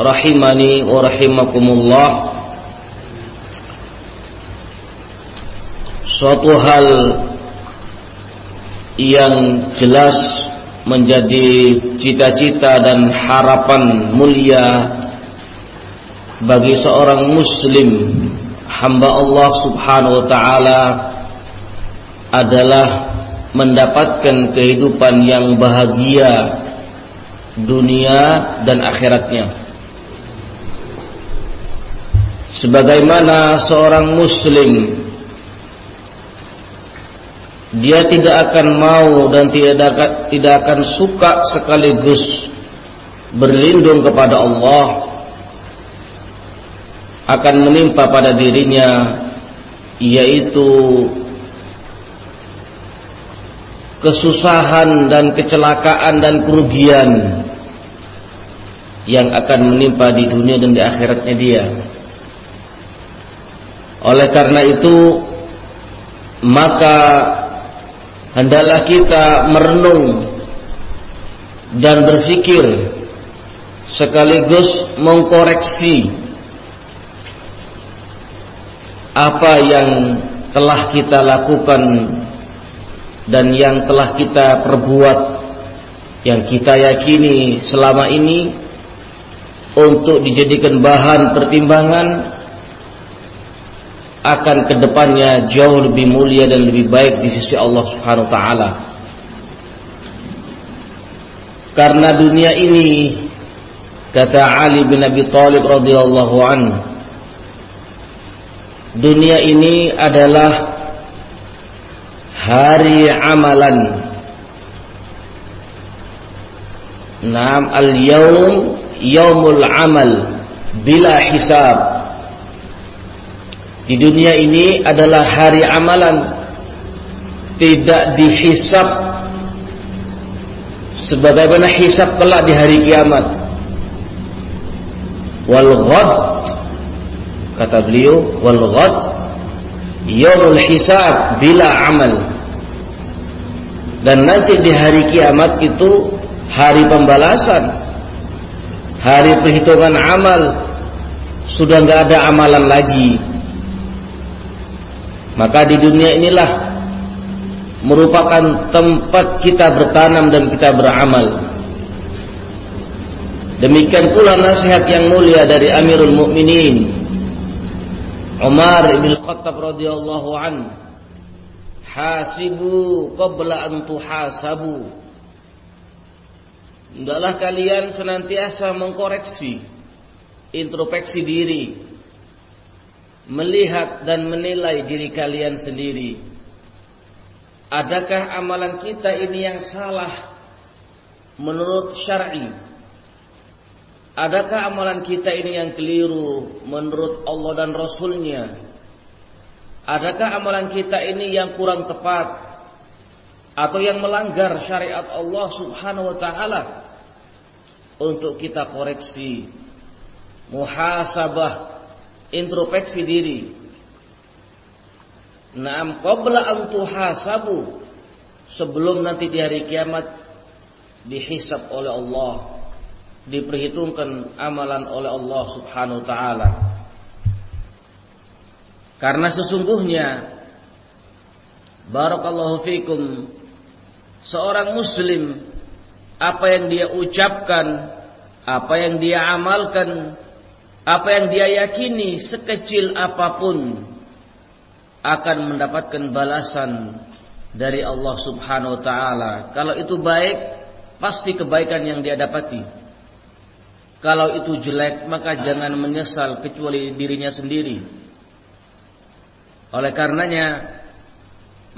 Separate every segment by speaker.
Speaker 1: rahimani wa rahimakumullah. Suatu hal yang jelas menjadi cita-cita dan harapan mulia bagi seorang muslim hamba Allah Subhanahu wa taala adalah mendapatkan kehidupan yang bahagia dunia dan akhiratnya sebagaimana seorang muslim dia tidak akan mau dan tidak akan suka sekaligus berlindung kepada Allah akan menimpa pada dirinya yaitu kesusahan dan kecelakaan dan kerugian yang akan menimpa di dunia dan di akhiratnya dia. Oleh karena itu maka hendaklah kita merenung dan berpikir sekaligus mengkoreksi apa yang telah kita lakukan dan yang telah kita perbuat yang kita yakini selama ini untuk dijadikan bahan pertimbangan akan ke depannya jauh lebih mulia dan lebih baik di sisi Allah Subhanahu wa taala. Karena dunia ini kata Ali bin Abi Thalib radhiyallahu an dunia ini adalah hari amalan. Naam al-yaum yaumul amal bila hisab di dunia ini adalah hari amalan. Tidak dihisap. Sebagaimana hisap kelak di hari kiamat. Wal ghad kata beliau wal ghad yaumul hisab bila amal. Dan nanti di hari kiamat itu hari pembalasan. Hari perhitungan amal. Sudah nggak ada amalan lagi maka di dunia inilah merupakan tempat kita bertanam dan kita beramal. Demikian pula nasihat yang mulia dari Amirul Mukminin Umar bin Khattab radhiyallahu an. Hasibu qabla an tuhasabu. Hendaklah kalian senantiasa mengkoreksi introspeksi diri melihat dan menilai diri kalian sendiri. Adakah amalan kita ini yang salah menurut syar'i? Adakah amalan kita ini yang keliru menurut Allah dan Rasulnya? Adakah amalan kita ini yang kurang tepat atau yang melanggar syariat Allah Subhanahu wa taala? Untuk kita koreksi, muhasabah introspeksi diri. Naam qabla an tuhasabu sebelum nanti di hari kiamat dihisab oleh Allah, diperhitungkan amalan oleh Allah Subhanahu wa taala. Karena sesungguhnya barakallahu fikum seorang muslim apa yang dia ucapkan, apa yang dia amalkan apa yang dia yakini sekecil apa pun akan mendapatkan balasan dari Allah Subhanahu wa taala. Kalau itu baik, pasti kebaikan yang dia dapati. Kalau itu jelek, maka jangan menyesal kecuali dirinya sendiri. Oleh karenanya,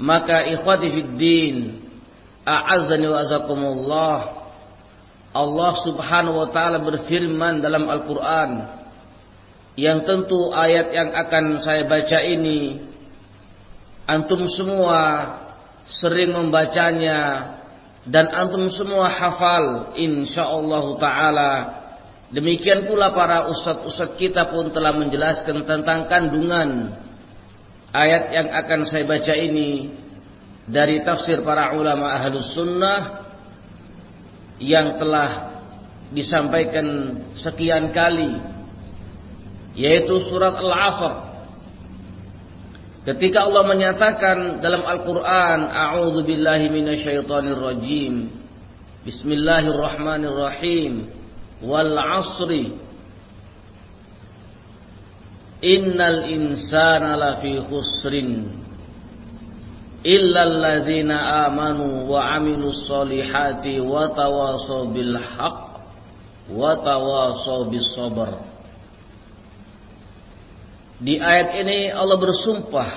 Speaker 1: maka ikhwati fid din, a'azzani wa azakumullah. Allah Subhanahu wa taala berfirman dalam Al-Qur'an, yang tentu ayat yang akan saya baca ini antum semua sering membacanya dan antum semua hafal insyaallah taala. Demikian pula para ustadz-ustadz kita pun telah menjelaskan tentang kandungan ayat yang akan saya baca ini dari tafsir para ulama ahlus sunnah yang telah disampaikan sekian kali yaitu surat Al-Asr. Ketika Allah menyatakan dalam Al-Qur'an, "A'udzu billahi minasyaitonir rajim. Bismillahirrahmanirrahim. Wal 'asri. Innal insana lafi khusrin." Illa alladzina amanu wa 'amilus solihati wa tawasaw bil wa tawasaw bis sabr. Di ayat ini Allah bersumpah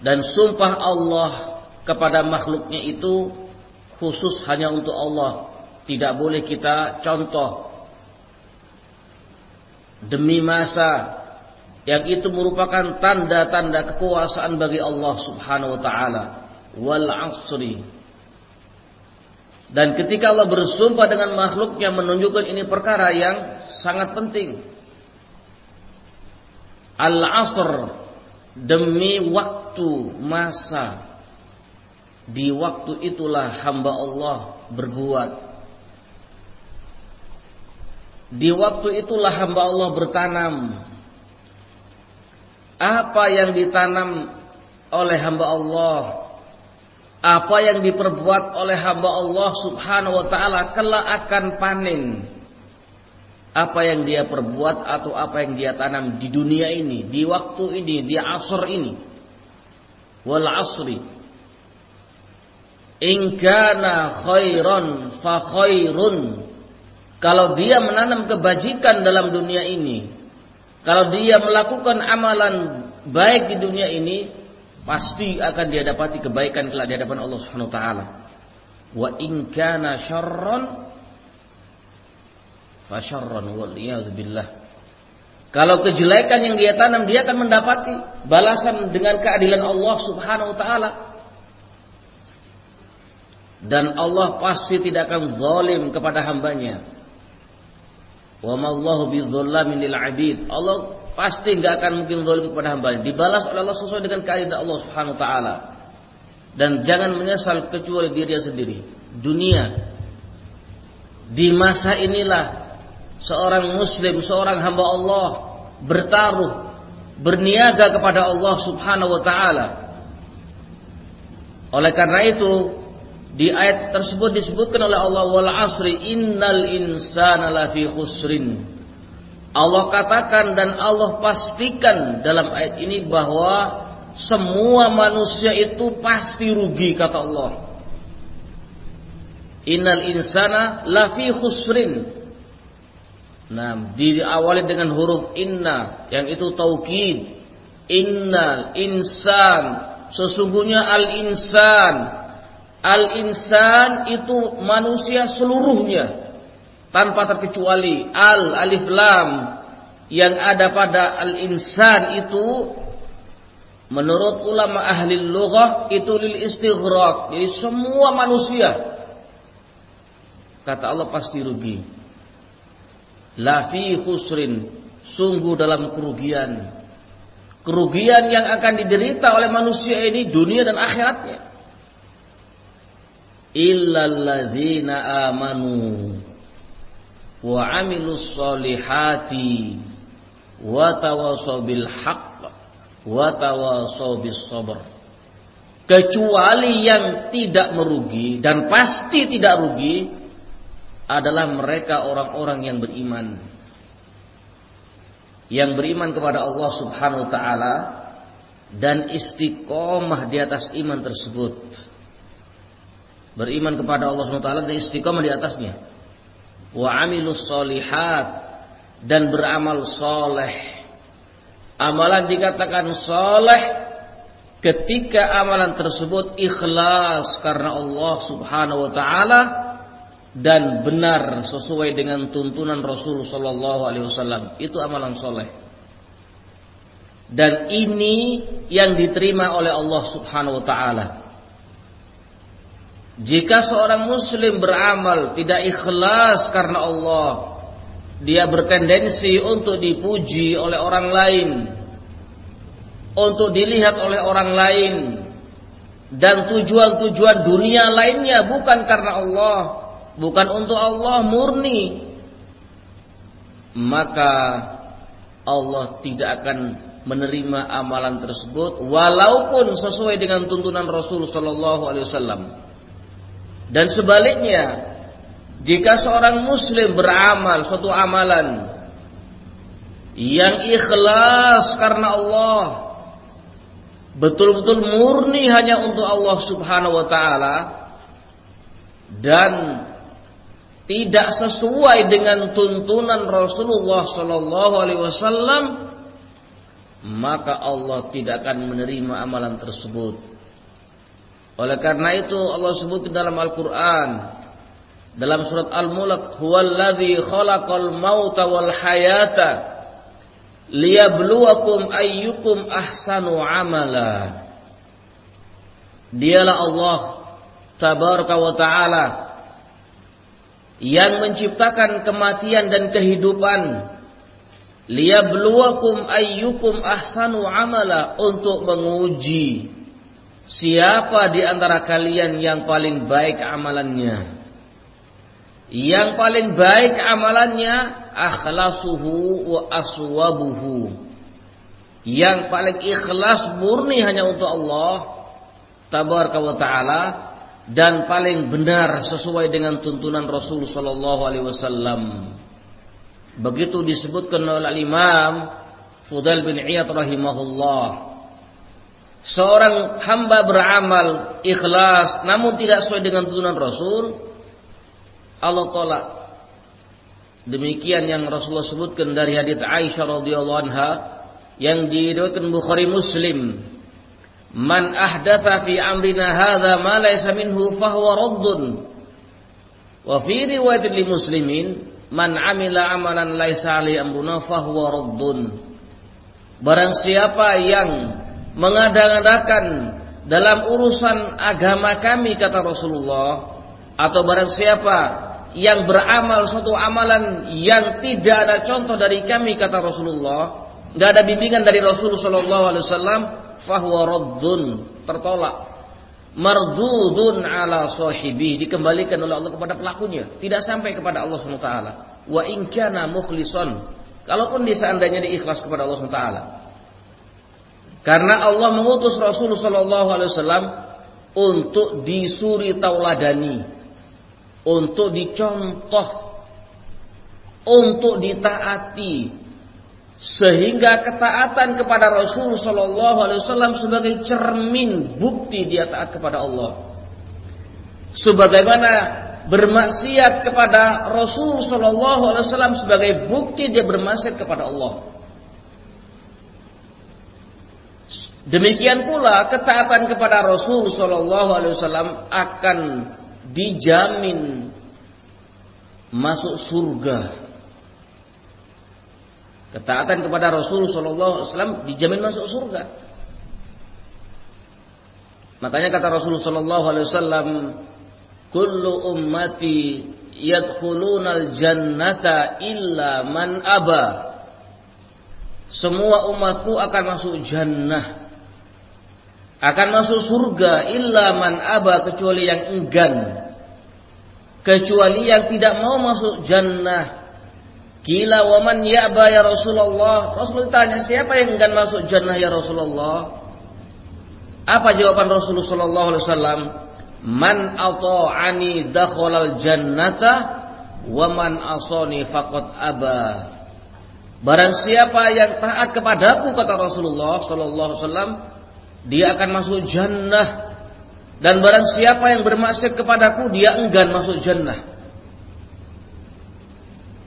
Speaker 1: dan sumpah Allah kepada makhluknya itu khusus hanya untuk Allah. Tidak boleh kita contoh demi masa yang itu merupakan tanda-tanda kekuasaan bagi Allah Subhanahu wa taala. Wal 'asri. Dan ketika Allah bersumpah dengan makhluknya menunjukkan ini perkara yang sangat penting. Al-asr demi waktu masa. Di waktu itulah hamba Allah berbuat. Di waktu itulah hamba Allah bertanam. Apa yang ditanam oleh hamba Allah? Apa yang diperbuat oleh hamba Allah subhanahu wa ta'ala kelak akan panen apa yang dia perbuat atau apa yang dia tanam di dunia ini, di waktu ini, di asr ini. Wal asri. In kana khairan fa khairun. Kalau dia menanam kebajikan dalam dunia ini, kalau dia melakukan amalan baik di dunia ini, pasti akan dia dapati kebaikan kelak di hadapan Allah Subhanahu wa taala. Wa in kana syarran fasyarran wal billah. Kalau kejelekan yang dia tanam dia akan mendapati balasan dengan keadilan Allah Subhanahu wa taala. Dan Allah pasti tidak akan zalim kepada hambanya. Wa lil 'abid. Allah pasti enggak akan mungkin zalim kepada hambanya. Dibalas oleh Allah sesuai dengan keadilan Allah Subhanahu wa taala. Dan jangan menyesal kecuali diri sendiri. Dunia di masa inilah seorang muslim, seorang hamba Allah bertaruh, berniaga kepada Allah Subhanahu wa taala. Oleh karena itu, di ayat tersebut disebutkan oleh Allah wal asri innal insana lafi khusrin. Allah katakan dan Allah pastikan dalam ayat ini bahwa semua manusia itu pasti rugi kata Allah. Innal insana lafi khusrin. Nah, diawali dengan huruf inna yang itu taukid. Innal insan. Sesungguhnya al-insan. Al-insan itu manusia seluruhnya. Tanpa terkecuali al alif lam. Yang ada pada al-insan itu menurut ulama ahli lughah itu lil istighraq. Jadi semua manusia. Kata Allah pasti rugi lafi khusrin sungguh dalam kerugian. Kerugian yang akan diderita oleh manusia ini dunia dan akhiratnya. Illalladzina amanu wa amilus solihati wa tawasaw bil haqq wa tawasaw bis sabr. Kecuali yang tidak merugi dan pasti tidak rugi adalah mereka orang-orang yang beriman. Yang beriman kepada Allah Subhanahu wa taala dan istiqomah di atas iman tersebut. Beriman kepada Allah Subhanahu wa taala dan istiqomah di atasnya. Wa amilus solihat dan beramal soleh. Amalan dikatakan soleh ketika amalan tersebut ikhlas karena Allah Subhanahu wa taala dan benar sesuai dengan tuntunan Rasul sallallahu alaihi wasallam. Itu amalan soleh. Dan ini yang diterima oleh Allah Subhanahu wa taala. Jika seorang muslim beramal tidak ikhlas karena Allah dia bertendensi untuk dipuji oleh orang lain untuk dilihat oleh orang lain dan tujuan-tujuan dunia lainnya bukan karena Allah bukan untuk Allah murni. Maka Allah tidak akan menerima amalan tersebut walaupun sesuai dengan tuntunan Rasul sallallahu alaihi wasallam. Dan sebaliknya jika seorang muslim beramal suatu amalan yang ikhlas karena Allah betul-betul murni hanya untuk Allah Subhanahu wa taala dan tidak sesuai dengan tuntunan Rasulullah sallallahu alaihi wasallam maka Allah tidak akan menerima amalan tersebut. Oleh karena itu Allah sebut dalam Al-Qur'an dalam surat Al-Mulk huwallazi khalaqal mauta wal hayata liyabluwakum ayyukum ahsanu amala. Dialah Allah tabaraka wa taala yang menciptakan kematian dan kehidupan. Liyabluwakum ayyukum ahsanu amala untuk menguji siapa di antara kalian yang paling baik amalannya. Yang paling baik amalannya akhlasuhu wa aswabuhu. Yang paling ikhlas murni hanya untuk Allah tabaraka wa taala dan paling benar sesuai dengan tuntunan Rasul sallallahu alaihi wasallam. Begitu disebutkan oleh Imam Fudail bin Iyad rahimahullah. Seorang hamba beramal ikhlas namun tidak sesuai dengan tuntunan Rasul, Allah tolak. Demikian yang Rasulullah sebutkan dari hadits Aisyah radhiyallahu anha yang diriwayatkan Bukhari Muslim Man ahdatha fi amrina hadha ma laysa minhu fahuwa raddun. Wa fi riwayat li muslimin man amila amalan laysa ali amruna fahuwa raddun. Barang siapa yang mengadakan dalam urusan agama kami kata Rasulullah atau barang siapa yang beramal suatu amalan yang tidak ada contoh dari kami kata Rasulullah, enggak ada bimbingan dari Rasulullah sallallahu alaihi wasallam, fahuwa raddun tertolak. Mardudun ala sahibi dikembalikan oleh Allah kepada pelakunya. Tidak sampai kepada Allah SWT wa in kana mukhlison kalaupun dia seandainya diikhlas kepada Allah SWT karena Allah mengutus Rasulullah sallallahu alaihi wasallam untuk disuri tauladani untuk dicontoh untuk ditaati sehingga ketaatan kepada Rasul Shallallahu Alaihi Wasallam sebagai cermin bukti dia taat kepada Allah. Sebagaimana bermaksiat kepada Rasul Shallallahu Alaihi Wasallam sebagai bukti dia bermaksiat kepada Allah. Demikian pula ketaatan kepada Rasul Shallallahu Alaihi Wasallam akan dijamin masuk surga Ketaatan kepada Rasul Shallallahu Alaihi Wasallam dijamin masuk surga. Makanya kata Rasul Shallallahu Alaihi Wasallam, "Kullu ummati yadkhulunal jannata illa man aba." Semua umatku akan masuk jannah. Akan masuk surga illa man aba kecuali yang enggan. Kecuali yang tidak mau masuk jannah Kila waman ya'ba ya Rasulullah. Rasulullah tanya, siapa yang enggan masuk jannah ya Rasulullah? Apa jawaban Rasulullah sallallahu alaihi wasallam? Man ata'ani dakhalal jannata wa man asani faqad aba. Barang siapa yang taat kepadaku kata Rasulullah sallallahu alaihi wasallam, dia akan masuk jannah. Dan barang siapa yang bermaksud kepadaku, dia enggan masuk jannah.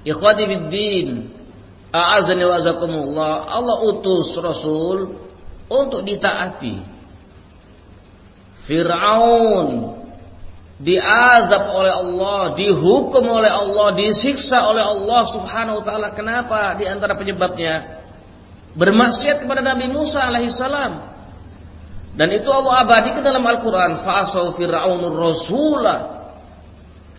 Speaker 1: Ikhwati biddin, a'azani wa azakumullah. Allah utus Rasul untuk ditaati. Fir'aun diazab oleh Allah, dihukum oleh Allah, disiksa oleh Allah Subhanahu wa taala. Kenapa? Di antara penyebabnya bermaksiat kepada Nabi Musa alaihissalam. Dan itu Allah abadikan dalam Al-Qur'an, fa'asau fir'aunur rasula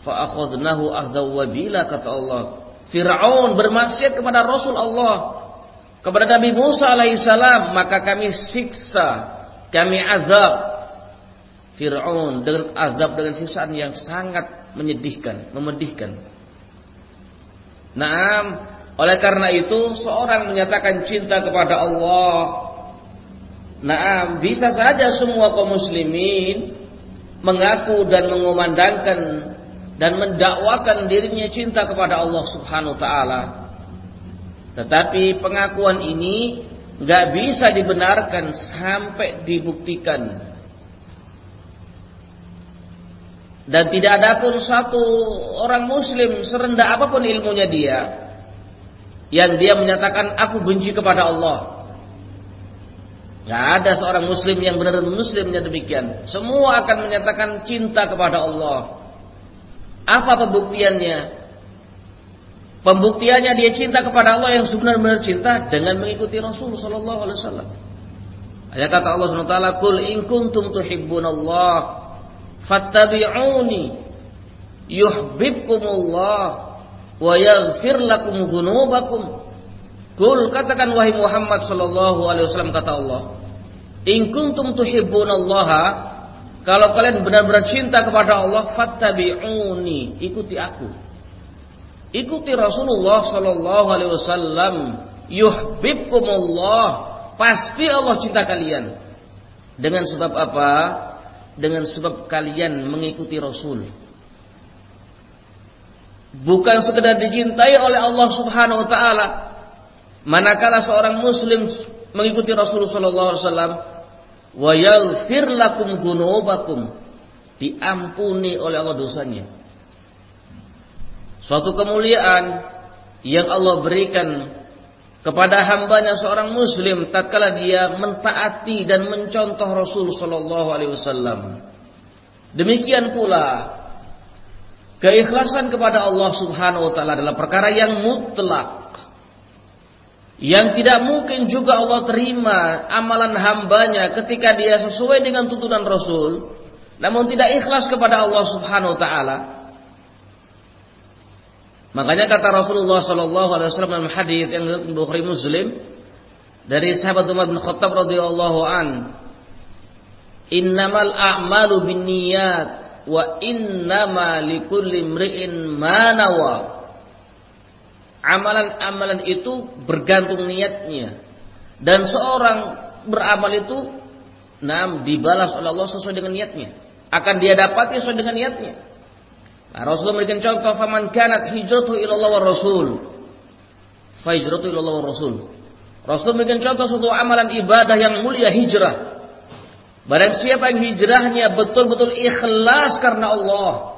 Speaker 1: fa'akhadnahu ahdaw wabila kata Allah. Fir'aun bermaksiat kepada Rasul Allah kepada Nabi Musa alaihissalam, maka kami siksa, kami azab Fir'aun dengan azab dengan siksaan yang sangat menyedihkan, memedihkan. Naam, oleh karena itu seorang menyatakan cinta kepada Allah. Naam, bisa saja semua kaum muslimin mengaku dan mengumandangkan dan mendakwakan dirinya cinta kepada Allah Subhanahu wa taala. Tetapi pengakuan ini nggak bisa dibenarkan sampai dibuktikan Dan tidak ada pun satu orang muslim serendah apa pun ilmunya dia yang dia menyatakan aku benci kepada Allah. Gak ada seorang muslim yang benar-benar muslimnya demikian. Semua akan menyatakan cinta kepada Allah. Apa pembuktiannya? Pembuktiannya dia cinta kepada Allah yang sebenarnya cinta dengan mengikuti Rasul sallallahu alaihi wasallam. Ayat kata Allah Subhanahu wa taala, "Qul in kuntum tuhibbunallah fattabi'uni yuhibbukumullah wa yaghfir lakum dzunubakum Kul katakan wahai Muhammad sallallahu alaihi wasallam kata Allah In kuntum tuhibbunallaha kalau kalian benar-benar cinta kepada Allah fattabi'uni ikuti aku ikuti Rasulullah sallallahu alaihi wasallam yuhibbukumullah pasti Allah cinta kalian dengan sebab apa dengan sebab kalian mengikuti Rasul. Bukan sekedar dicintai oleh Allah Subhanahu wa taala. Manakala seorang muslim mengikuti Rasulullah sallallahu alaihi wasallam wa yaghfir lakum dzunubakum diampuni oleh Allah dosanya. Suatu kemuliaan yang Allah berikan kepada hambanya seorang muslim tatkala dia mentaati dan mencontoh Rasul sallallahu alaihi wasallam. Demikian pula keikhlasan kepada Allah Subhanahu wa taala adalah perkara yang mutlak. Yang tidak mungkin juga Allah terima amalan hambanya ketika dia sesuai dengan tuntunan Rasul namun tidak ikhlas kepada Allah Subhanahu wa taala. Makanya kata Rasulullah wasallam dalam hadis yang Bukhari Muslim dari sahabat Umar bin Khattab radhiyallahu an Innamal a'malu binniyat wa innama likulli imri'in ma nawa Amalan-amalan itu bergantung niatnya dan seorang beramal itu nam dibalas oleh Allah sesuai dengan niatnya akan dia dapati sesuai dengan niatnya Nah, Rasulullah memberikan contoh faman kanat hijratuhu ila Allah wa Rasul. Fa hijratuhu ila Allah wa Rasul. Rasul memberikan contoh suatu amalan ibadah yang mulia hijrah. Barang siapa yang hijrahnya betul-betul ikhlas karena Allah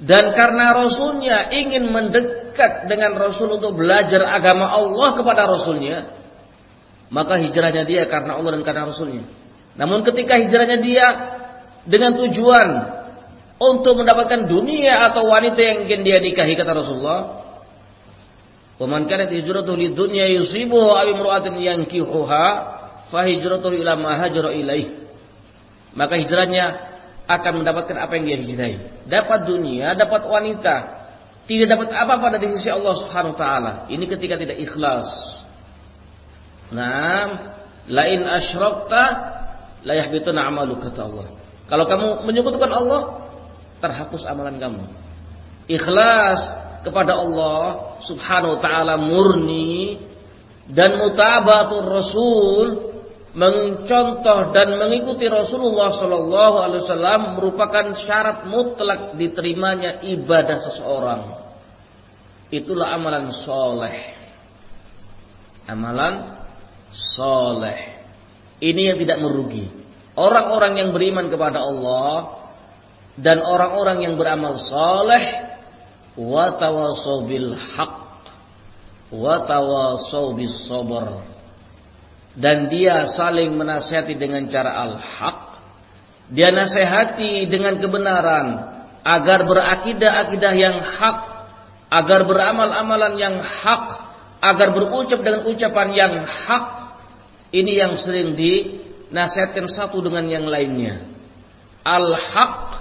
Speaker 1: dan karena Rasulnya ingin mendekat dengan Rasul untuk belajar agama Allah kepada Rasulnya, maka hijrahnya dia karena Allah dan karena Rasulnya. Namun ketika hijrahnya dia dengan tujuan untuk mendapatkan dunia atau wanita yang ingin dia nikahi kata Rasulullah. Waman kanat lid dunya yusibuhu aw imra'atin yankihuha fa hijratuhu ila ma ilaih. Maka hijrahnya akan mendapatkan apa yang dia hijrahi. Dapat dunia, dapat wanita, tidak dapat apa-apa dari sisi Allah Subhanahu wa taala. Ini ketika tidak ikhlas. Nah, lain asyrakta la yahbituna amalu kata Allah. Kalau kamu menyekutukan Allah, terhapus amalan kamu. Ikhlas kepada Allah Subhanahu wa taala murni dan mutabatur Rasul mencontoh dan mengikuti Rasulullah sallallahu alaihi wasallam merupakan syarat mutlak diterimanya ibadah seseorang. Itulah amalan soleh. Amalan soleh. Ini yang tidak merugi. Orang-orang yang beriman kepada Allah dan orang-orang yang beramal saleh wa tawassaw bil haq wa tawassaw bis sabr dan dia saling menasihati dengan cara al-haq Dia nasihati dengan kebenaran agar berakidah-akidah yang hak, agar beramal-amalan yang hak, agar berucap dengan ucapan yang hak. Ini yang sering dinasihatkan satu dengan yang lainnya. Al-haq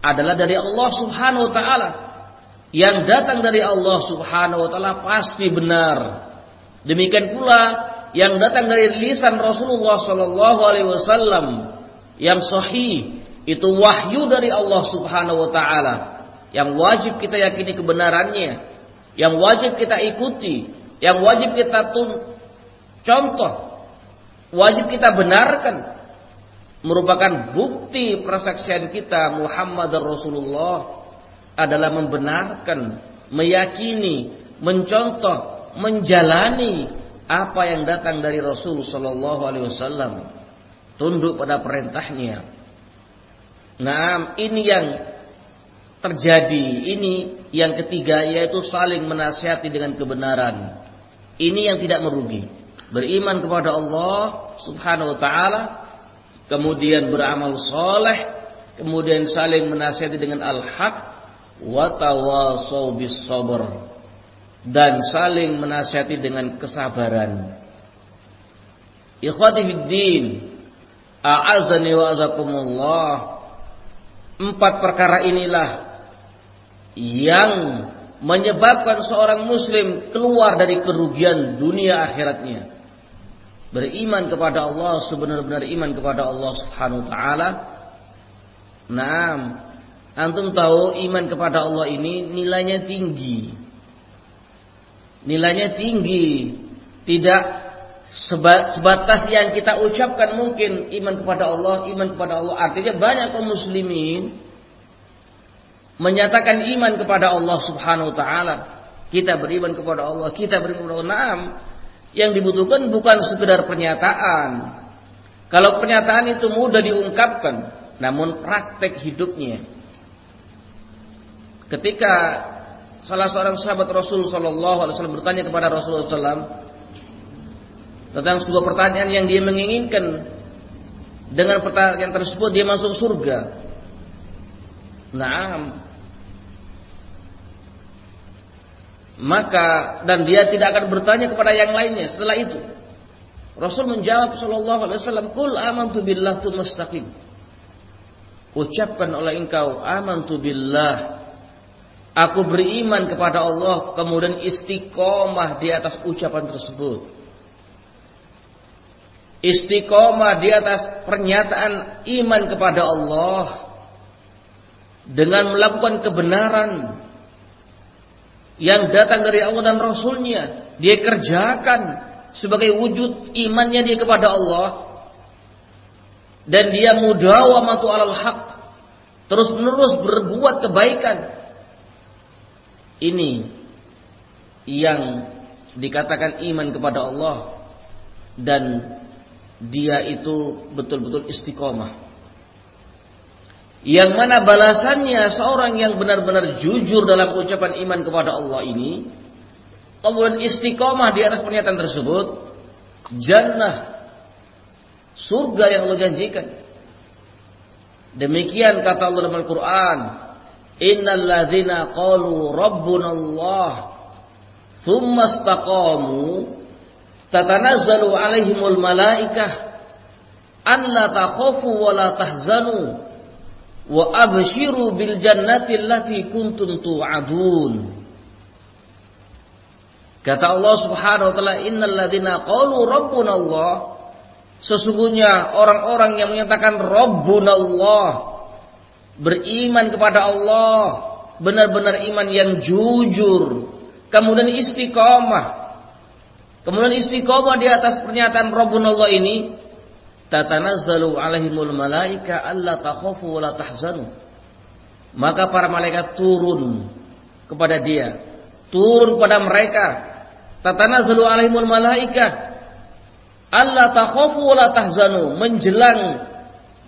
Speaker 1: adalah dari Allah Subhanahu wa taala. Yang datang dari Allah Subhanahu wa taala pasti benar. Demikian pula yang datang dari lisan Rasulullah sallallahu alaihi wasallam yang sahih itu wahyu dari Allah Subhanahu wa taala. Yang wajib kita yakini kebenarannya, yang wajib kita ikuti, yang wajib kita tun contoh, wajib kita benarkan. Merupakan bukti persaksian kita Muhammad Rasulullah adalah membenarkan, meyakini, mencontoh, menjalani apa yang datang dari Rasul sallallahu alaihi wasallam tunduk pada perintahnya. Nah ini yang terjadi. Ini yang ketiga yaitu saling menasihati dengan kebenaran. Ini yang tidak merugi. Beriman kepada Allah subhanahu wa taala kemudian beramal soleh kemudian saling menasihati dengan al-haq sabr dan saling menasihati dengan kesabaran. Ikhwati fiddin, a'azani wa azakumullah. Empat perkara inilah yang menyebabkan seorang muslim keluar dari kerugian dunia akhiratnya. Beriman kepada Allah sebenar-benar iman kepada Allah Subhanahu wa taala. Naam, antum tahu iman kepada Allah ini nilainya tinggi nilainya tinggi, tidak sebatas yang kita ucapkan mungkin iman kepada Allah, iman kepada Allah. Artinya banyak kaum muslimin menyatakan iman kepada Allah Subhanahu wa taala. Kita beriman kepada Allah, kita beriman kepada Allah. Yang dibutuhkan bukan sekedar pernyataan. Kalau pernyataan itu mudah diungkapkan, namun praktek hidupnya. Ketika salah seorang sahabat Rasul Shallallahu Alaihi Wasallam bertanya kepada Rasulullah SAW tentang sebuah pertanyaan yang dia menginginkan dengan pertanyaan tersebut dia masuk surga. Nah, maka dan dia tidak akan bertanya kepada yang lainnya setelah itu. Rasul menjawab Shallallahu Alaihi Wasallam, "Kul amantu billah tu mustaqim." Ucapkan oleh engkau amantu billah Aku beriman kepada Allah kemudian istiqomah di atas ucapan tersebut. Istiqomah di atas pernyataan iman kepada Allah dengan melakukan kebenaran yang datang dari Allah dan Rasulnya. Dia kerjakan sebagai wujud imannya dia kepada Allah dan dia mudawamatu alal haq terus menerus berbuat kebaikan ini yang dikatakan iman kepada Allah dan dia itu betul-betul istiqomah. Yang mana balasannya seorang yang benar-benar jujur dalam ucapan iman kepada Allah ini, kemudian istiqomah di atas pernyataan tersebut, jannah, surga yang Allah janjikan. Demikian kata Allah dalam Al-Quran, Innal ladzina qalu rabbuna Allah thumma istaqamu tatanazzalu alaihimul malaikah an la takhafu wa la tahzanu wa abshiru bil jannati allati kuntum tu'adun. Kata Allah Subhanahu wa taala innal ladzina qalu rabbuna Allah sesungguhnya orang-orang yang menyatakan rabbuna Allah beriman kepada Allah, benar-benar iman yang jujur, kemudian istiqomah. Kemudian istiqomah di atas pernyataan Rabbun Allah ini, tatanazzalu alaihimul malaika alla takhafu wa la tahzanu. Maka para malaikat turun kepada dia, turun kepada mereka. Tatanazzalu alaihimul malaika alla takhafu wa la tahzanu, menjelang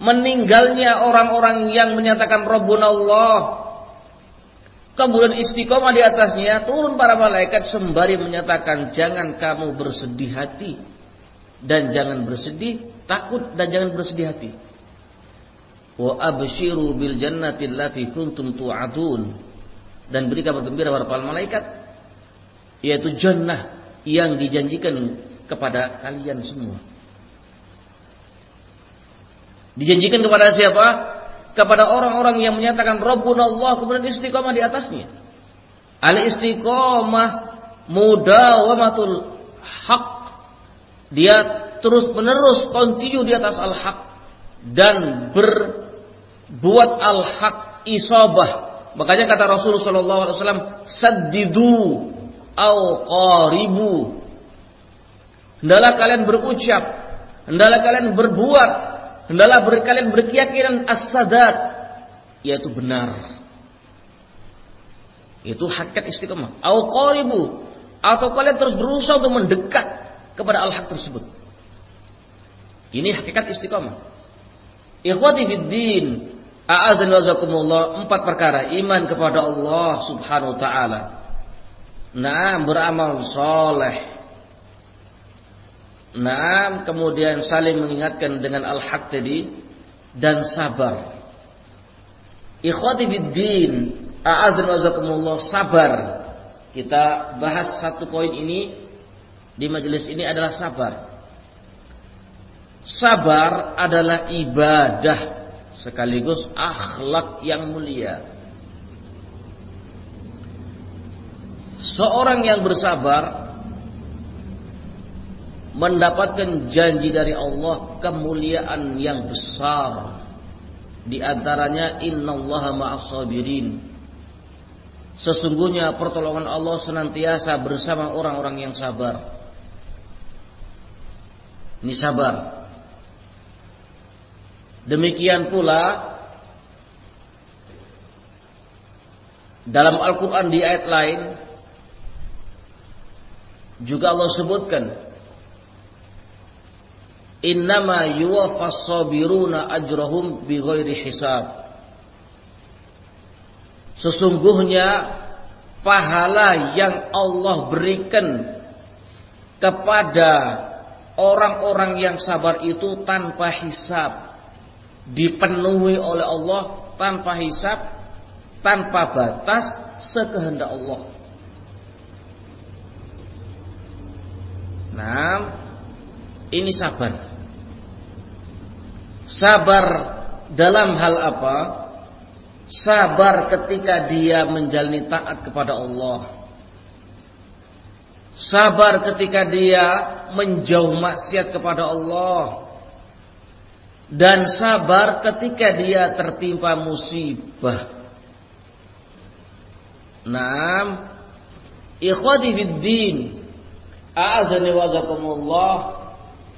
Speaker 1: meninggalnya orang-orang yang menyatakan Rabbun Allah. Kemudian istiqomah di atasnya turun para malaikat sembari menyatakan jangan kamu bersedih hati dan jangan bersedih takut dan jangan bersedih hati. Wa abshiru bil jannati allati kuntum tu'adun. Dan beri kabar gembira para malaikat yaitu jannah yang dijanjikan kepada kalian semua. Dijanjikan kepada siapa? Kepada orang-orang yang menyatakan Rabbuna Allah kemudian istiqomah di atasnya. Al istiqomah mudawamatul haq. Dia terus menerus continue di atas al haq dan berbuat al haq isabah. Makanya kata Rasulullah sallallahu alaihi wasallam, "Saddidu au qaribu." Hendaklah kalian berucap, hendaklah kalian berbuat, hendaklah kalian berkeyakinan as-sadat, yaitu benar. Itu hakikat istiqomah. Au qaribu atau kalian terus berusaha untuk mendekat kepada al-haq tersebut. Ini hakikat istiqomah. Ikhwati fid din, a'azan wazakumullah, empat perkara, iman kepada Allah Subhanahu wa taala. Nah, beramal soleh. Nah, kemudian saling mengingatkan dengan al-haq tadi dan sabar. Ikhwati fid din, A'azan wazakumullah sabar. Kita bahas satu poin ini di majelis ini adalah sabar. Sabar adalah ibadah sekaligus akhlak yang mulia. Seorang yang bersabar mendapatkan janji dari Allah kemuliaan yang besar. Di antaranya innallaha ma'as sabirin Sesungguhnya pertolongan Allah senantiasa bersama orang-orang yang sabar. Ini sabar. Demikian pula dalam Al-Quran di ayat lain juga Allah sebutkan Innama yuwaffas sabiruna ajrahum bighairi hisab Sesungguhnya pahala yang Allah berikan kepada orang-orang yang sabar itu tanpa hisab. Dipenuhi oleh Allah tanpa hisab, tanpa batas, sekehendak Allah. Nah, ini sabar. Sabar dalam hal apa? Sabar ketika dia menjalani taat kepada Allah. Sabar ketika dia menjauh maksiat kepada Allah. Dan sabar ketika dia tertimpa musibah. Naam. Ikhwati fid din. A'azani wa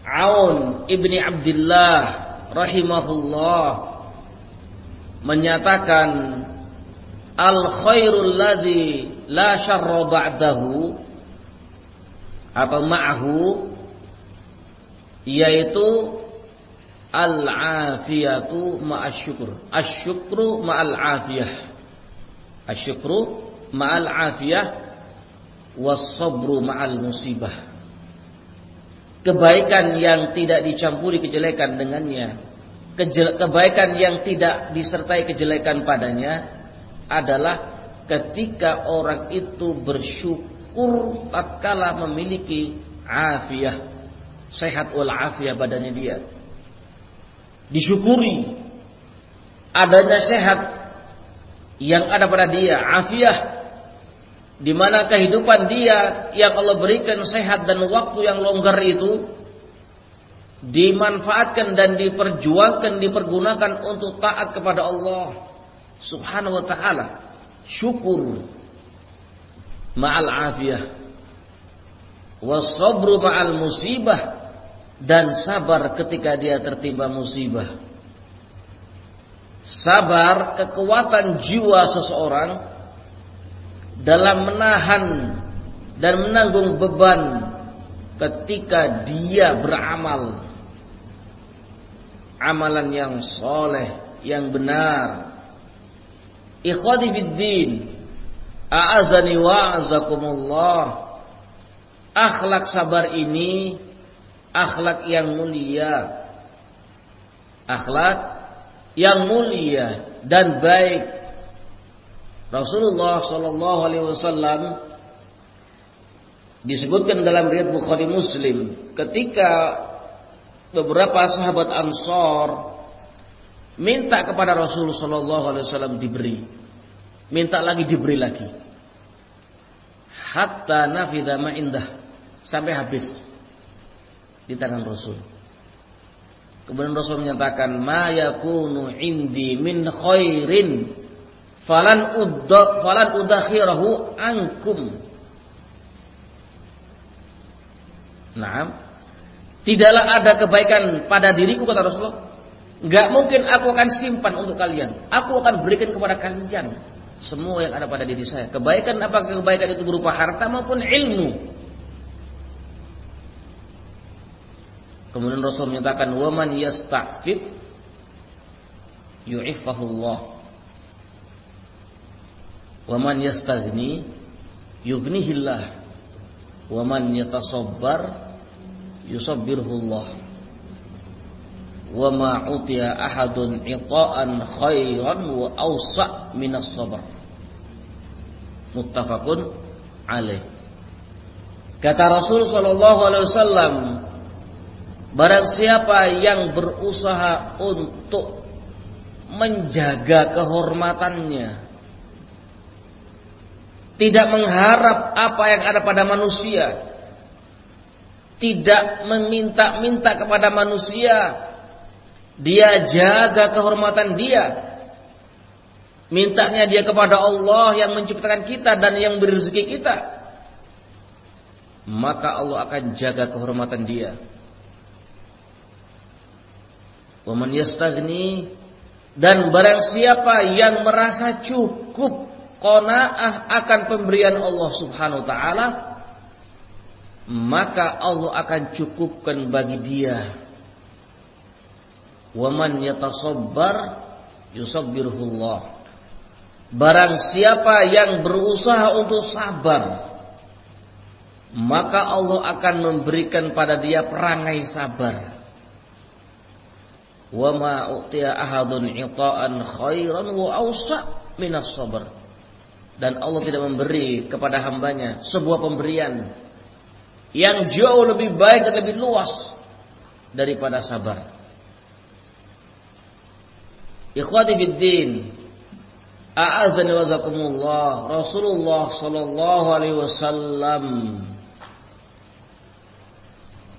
Speaker 1: Aun ibni Abdullah rahimahullah menyatakan al khairul ladzi la syarra ba'dahu atau ma'ahu yaitu al afiyatu ma'asyukur asyukru ma'al afiyah asyukru ma'al afiyah was sabru ma'al musibah kebaikan yang tidak dicampuri kejelekan dengannya. Kebaikan yang tidak disertai kejelekan padanya adalah ketika orang itu bersyukur tatkala memiliki afiah sehat wal afiah badannya dia. Disyukuri adanya sehat yang ada pada dia afiah di mana kehidupan dia yang Allah berikan sehat dan waktu yang longgar itu dimanfaatkan dan diperjuangkan dipergunakan untuk taat kepada Allah Subhanahu wa taala. Syukur. Ma'al afiyah. Wasabru ma'al musibah. Dan sabar ketika dia tertimpa musibah. Sabar kekuatan jiwa seseorang dalam menahan dan menanggung beban ketika dia beramal amalan yang soleh, yang benar. Ikhwati fid din, a'azani wa azakumullah. Akhlak sabar ini akhlak yang mulia. Akhlak yang mulia dan baik. Rasulullah sallallahu alaihi wasallam disebutkan dalam riwayat Bukhari Muslim ketika beberapa sahabat Ansor minta kepada Rasul sallallahu alaihi wasallam diberi. Minta lagi diberi lagi. Hatta nafidha ma indah sampai habis di tangan Rasul. Kemudian Rasul menyatakan, "Ma yakunu indi min khairin falan udda falan udakhirahu ankum." Nah, tidaklah ada kebaikan pada diriku kata Rasulullah. Enggak mungkin aku akan simpan untuk kalian. Aku akan berikan kepada kalian semua yang ada pada diri saya. Kebaikan apa kebaikan itu berupa harta maupun ilmu. Kemudian Rasul menyatakan waman yasta'fif yu'iffahullah. Waman yastaghni yughnihillah. Waman yatasabbar yusabbirhullah. Wama utiya ahadun ita'an khairan wa awsa' minas sabr. Muttafaqun alaih. Kata Rasul sallallahu alaihi wasallam, Barang siapa yang berusaha untuk menjaga kehormatannya tidak mengharap apa yang ada pada manusia. Tidak meminta-minta kepada manusia. Dia jaga kehormatan dia. Mintanya dia kepada Allah yang menciptakan kita dan yang beri rezeki kita. Maka Allah akan jaga kehormatan dia. Waman dan barang siapa yang merasa cukup qanaah akan pemberian Allah Subhanahu wa taala maka Allah akan cukupkan bagi dia. Waman yatasabbar yusabbirullah. Barang siapa yang berusaha untuk sabar maka Allah akan memberikan pada dia perangai sabar wa ma u'tiya ahadun ita'an khairan wa awsa' minas sabr. Dan Allah tidak memberi kepada hambanya sebuah pemberian yang jauh lebih baik dan lebih luas daripada sabar. Ikhwati biddin, a'azani wa zakumullah, Rasulullah sallallahu alaihi wasallam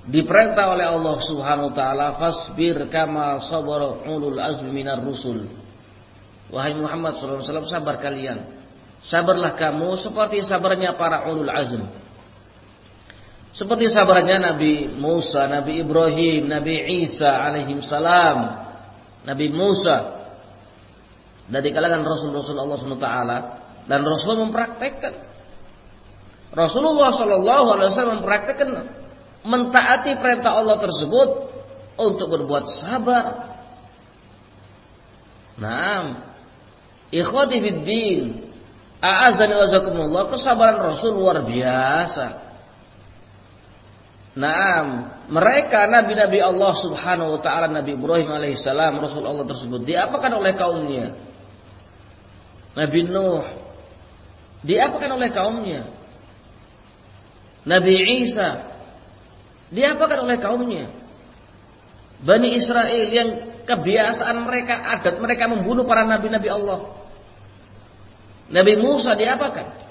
Speaker 1: diperintah oleh Allah Subhanahu wa taala fasbir kama sabara ulul azmi minar rusul. Wahai Muhammad sallallahu alaihi wasallam sabar kalian. Sabarlah kamu seperti sabarnya para ulul azm. Seperti sabarnya Nabi Musa, Nabi Ibrahim, Nabi Isa alaihi salam, Nabi Musa dari kalangan Rasul-Rasul Allah taala dan Rasul mempraktekkan Rasulullah sallallahu alaihi wasallam mempraktekkan mentaati perintah Allah tersebut untuk berbuat sabar. Naam. Ikhwati fiddin. A'azani Kesabaran Rasul luar biasa. Naam. Mereka nabi-nabi Allah subhanahu wa ta'ala. Nabi Ibrahim alaihissalam. Rasul Allah tersebut. Diapakan oleh kaumnya? Nabi Nuh. Diapakan oleh kaumnya? Nabi Isa diapakan oleh kaumnya. Bani Israel yang kebiasaan mereka, adat mereka membunuh para nabi-nabi Allah. Nabi Musa diapakan?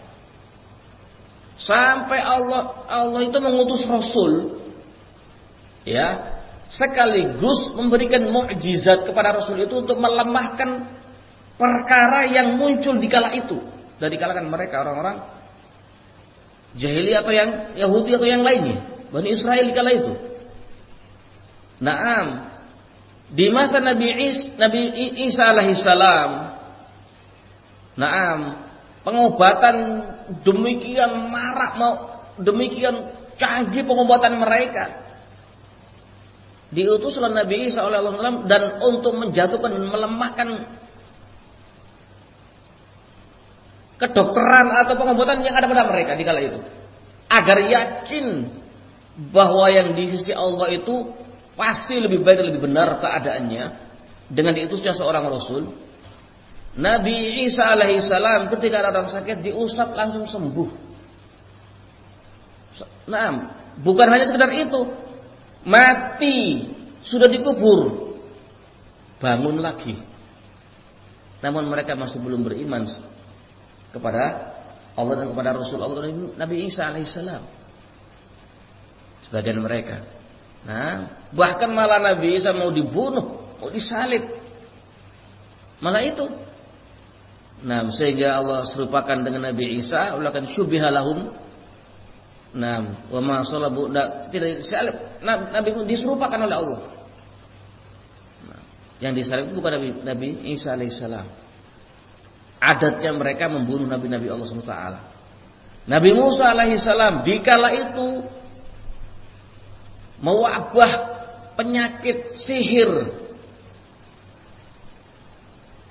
Speaker 1: Sampai Allah Allah itu mengutus Rasul ya sekaligus memberikan mukjizat kepada Rasul itu untuk melemahkan perkara yang muncul di kala itu dari kalangan mereka orang-orang jahili atau yang Yahudi atau yang lainnya. Bani Israel kala itu. Naam. Di masa Nabi Isa, Nabi Isa alaihissalam. Naam. Pengobatan demikian marak mau demikian canggih pengobatan mereka. Diutuslah Nabi Isa oleh Allah dan untuk menjatuhkan dan melemahkan kedokteran atau pengobatan yang ada pada mereka di kala itu. Agar yakin bahwa yang di sisi Allah itu pasti lebih baik dan lebih benar keadaannya dengan diutusnya seorang rasul, Nabi Isa alaihissalam ketika ada orang sakit diusap langsung sembuh. Nah, bukan hanya sekedar itu, mati sudah dikubur, bangun lagi. Namun mereka masih belum beriman kepada Allah dan kepada Rasul Allah dan Nabi Isa alaihissalam. Sebagian mereka. Nah, bahkan malah Nabi Isa mau dibunuh, mau disalib. Malah itu. Nah, sehingga Allah serupakan dengan Nabi Isa, Allah akan syubihalahum. Nah, wa ma salabu tidak disalib. Nabi pun diserupakan oleh Allah. Yang disalib bukan Nabi, Nabi Isa alaihissalam. Adatnya mereka membunuh nabi-nabi Allah SWT. Nabi Musa alaihissalam dikala itu mewabah penyakit sihir.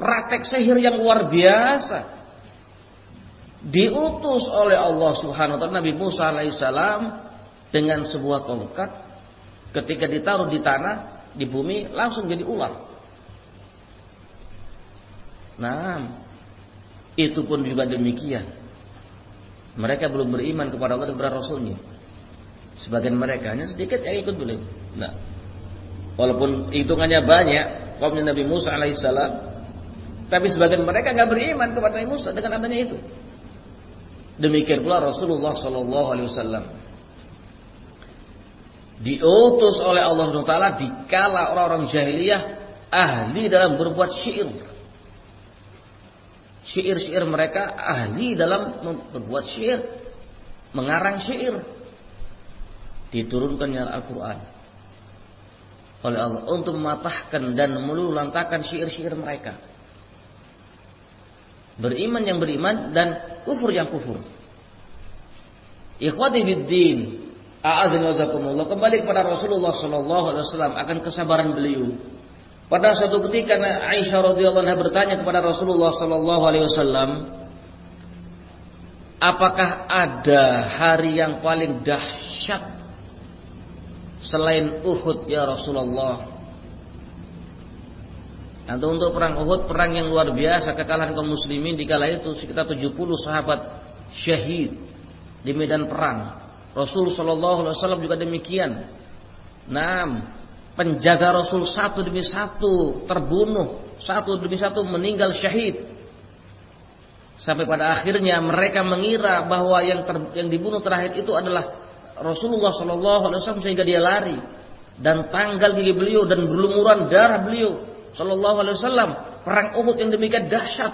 Speaker 1: Praktek sihir yang luar biasa. Diutus oleh Allah Subhanahu wa taala Nabi Musa alaihissalam dengan sebuah tongkat ketika ditaruh di tanah di bumi langsung jadi ular. Nah, itu pun juga demikian. Mereka belum beriman kepada Allah dan kepada Rasulnya. Sebagian mereka hanya sedikit yang ikut boleh. Nah, walaupun hitungannya banyak kaumnya Nabi Musa alaihissalam, tapi sebagian mereka nggak beriman kepada Nabi Musa dengan adanya itu. Demikian pula Rasulullah Sallallahu Alaihi Wasallam diutus oleh Allah Taala dikala orang-orang jahiliyah ahli dalam berbuat syair syair-syair mereka ahli dalam membuat syair, mengarang syair. Diturunkannya Al-Qur'an oleh Allah untuk mematahkan dan melulantakan syair-syair mereka. Beriman yang beriman dan kufur yang kufur. Ikhwati fiddin, a'azani wa Kembali kepada Rasulullah sallallahu alaihi wasallam akan kesabaran beliau pada suatu ketika Aisyah radhiyallahu anha bertanya kepada Rasulullah sallallahu alaihi wasallam, "Apakah ada hari yang paling dahsyat selain Uhud ya Rasulullah?" Nanti untuk perang Uhud perang yang luar biasa kekalahan kaum muslimin di kala itu sekitar 70 sahabat syahid di medan perang. Rasul sallallahu alaihi wasallam juga demikian. Naam, penjaga Rasul satu demi satu terbunuh, satu demi satu meninggal syahid. Sampai pada akhirnya mereka mengira bahwa yang ter, yang dibunuh terakhir itu adalah Rasulullah Shallallahu Alaihi Wasallam sehingga dia lari dan tanggal gigi beliau dan berlumuran darah beliau Shallallahu Alaihi Wasallam perang Uhud yang demikian dahsyat.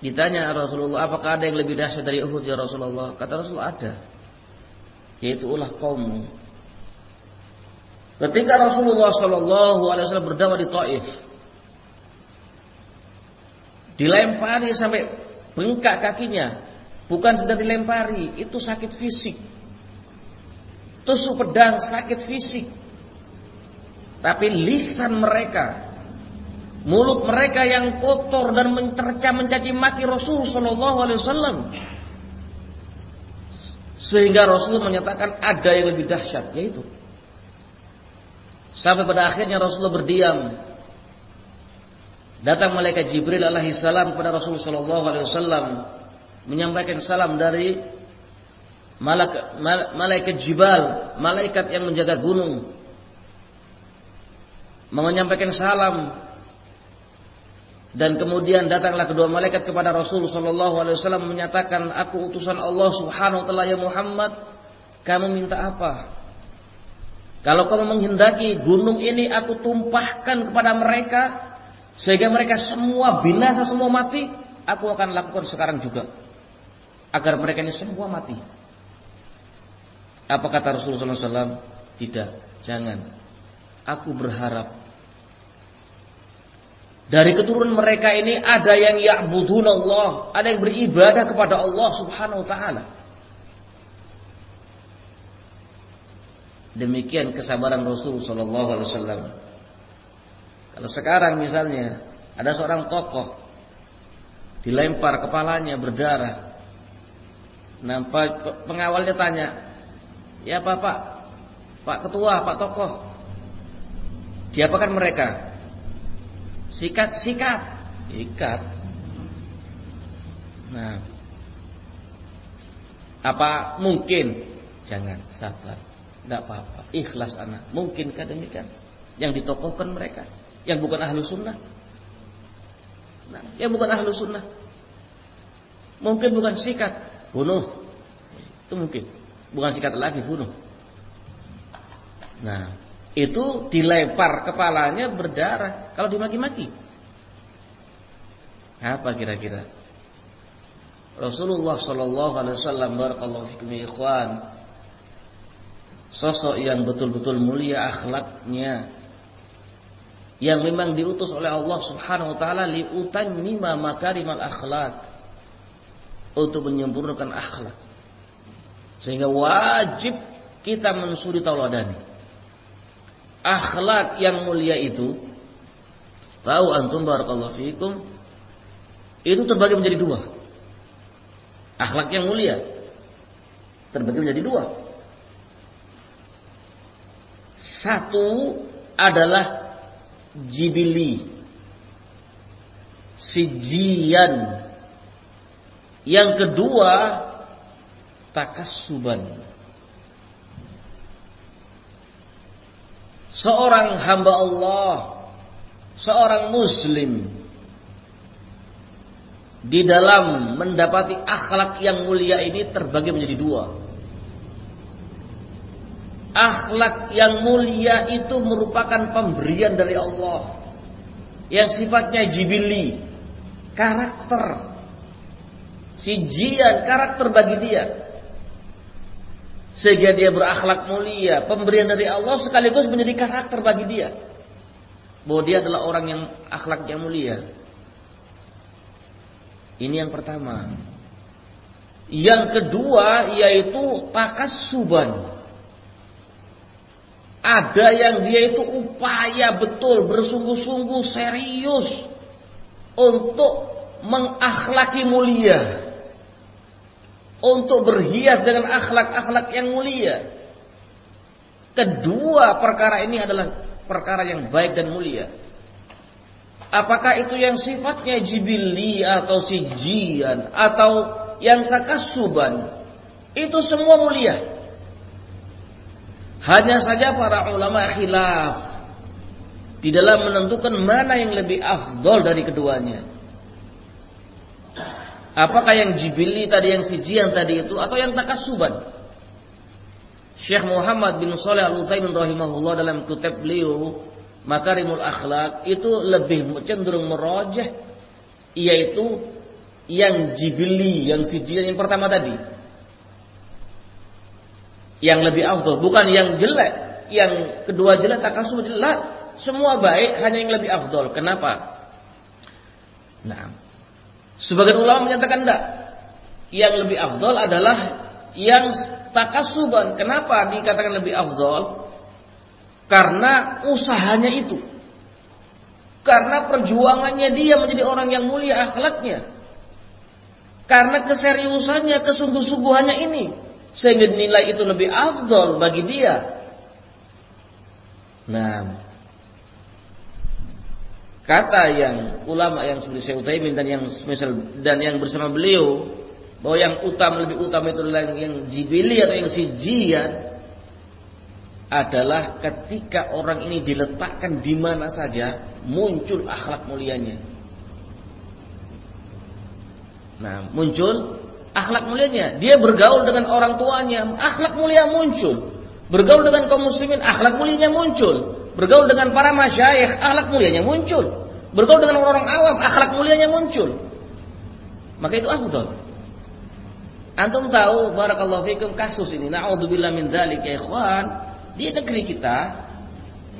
Speaker 1: Ditanya Rasulullah apakah ada yang lebih dahsyat dari Uhud ya Rasulullah? Kata Rasulullah ada. Yaitu ulah kaum Ketika Rasulullah Shallallahu Alaihi Wasallam berdakwah di Taif, dilempari sampai bengkak kakinya, bukan sedang dilempari, itu sakit fisik. Tusuk pedang sakit fisik. Tapi lisan mereka, mulut mereka yang kotor dan mencerca mencaci maki Rasul Shallallahu Alaihi Wasallam, sehingga Rasul menyatakan ada yang lebih dahsyat, yaitu Sampai pada akhirnya Rasulullah berdiam. Datang malaikat Jibril alaihi salam kepada Rasulullah sallallahu alaihi wasallam menyampaikan salam dari malaikat Jibal, malaikat yang menjaga gunung. Menyampaikan salam dan kemudian datanglah kedua malaikat kepada Rasul sallallahu alaihi wasallam menyatakan aku utusan Allah Subhanahu wa taala ya Muhammad kamu minta apa kalau kamu menghendaki gunung ini aku tumpahkan kepada mereka sehingga mereka semua binasa semua mati, aku akan lakukan sekarang juga agar mereka ini semua mati. Apa kata Rasulullah SAW? Tidak, jangan. Aku berharap dari keturunan mereka ini ada yang ya'budun Allah, ada yang beribadah kepada Allah Subhanahu wa taala. Demikian kesabaran Rasul Sallallahu Alaihi Wasallam. Kalau sekarang misalnya ada seorang tokoh dilempar kepalanya berdarah, nampak pengawalnya tanya, ya bapak, pak ketua, pak tokoh, diapakan mereka? Sikat, sikat. Ikat. Nah. Apa mungkin? Jangan sabar. Tidak apa-apa. Ikhlas anak. Mungkinkah demikian? Yang ditokohkan mereka. Yang bukan ahlu sunnah. Nah, yang bukan ahlu sunnah. Mungkin bukan sikat. Bunuh. Itu mungkin. Bukan sikat lagi, bunuh. Nah, itu dilempar kepalanya berdarah kalau dimaki-maki. Apa kira-kira? Rasulullah sallallahu alaihi wasallam barakallahu ya ikhwan. Sosok yang betul-betul mulia akhlaknya. Yang memang diutus oleh Allah Subhanahu wa taala liutan mima makarimal akhlak. Untuk menyempurnakan akhlak. Sehingga wajib kita mensuri tauladani akhlak yang mulia itu tahu antum barakallahu fiikum itu terbagi menjadi dua. Akhlak yang mulia terbagi menjadi dua. Satu adalah jibili sijian. Yang kedua takasuban seorang hamba Allah, seorang muslim di dalam mendapati akhlak yang mulia ini terbagi menjadi dua. Akhlak yang mulia itu merupakan pemberian dari Allah yang sifatnya jibili, karakter, sijian karakter bagi dia sehingga dia berakhlak mulia, pemberian dari Allah sekaligus menjadi karakter bagi dia. Bahwa dia adalah orang yang akhlaknya mulia. Ini yang pertama. Yang kedua yaitu takasuban. Ada yang dia itu upaya betul, bersungguh-sungguh serius untuk mengakhlaki mulia untuk berhias dengan akhlak-akhlak yang mulia. Kedua perkara ini adalah perkara yang baik dan mulia. Apakah itu yang sifatnya jibili atau sijian atau yang takasuban? Itu semua mulia. Hanya saja para ulama khilaf di dalam menentukan mana yang lebih afdol dari keduanya. Apakah yang jibili tadi yang sijian tadi itu atau yang takasuban? Syekh Muhammad bin Saleh Al-Utsaimin rahimahullah dalam kitab beliau Makarimul Akhlak itu lebih cenderung merojeh yaitu yang jibili, yang sijian yang pertama tadi. Yang lebih afdol, bukan yang jelek. Yang kedua jelek takasub jelek, semua baik hanya yang lebih afdol. Kenapa? Nah, Sebagian ulama menyatakan tidak. Yang lebih afdol adalah yang takasuban. Kenapa dikatakan lebih afdol? Karena usahanya itu. Karena perjuangannya dia menjadi orang yang mulia akhlaknya. Karena keseriusannya, kesungguh-sungguhannya ini. Sehingga nilai itu lebih afdol bagi dia. Nah, kata yang ulama yang seperti Syekh Utsaimin dan yang misal dan yang bersama beliau bahwa yang utama lebih utama itu adalah yang jibili atau yang sijian adalah ketika orang ini diletakkan di mana saja muncul akhlak mulianya. Nah, muncul akhlak mulianya. Dia bergaul dengan orang tuanya, akhlak mulia muncul. Bergaul dengan kaum muslimin, akhlak mulianya muncul. Bergaul dengan para masyayikh, akhlak mulianya muncul. Bergaul dengan orang-orang awam, akhlak mulianya muncul. Maka itu afdal. Antum tahu barakallahu fikum kasus ini. Nauzubillah min dzalik ya ikhwan. Di negeri kita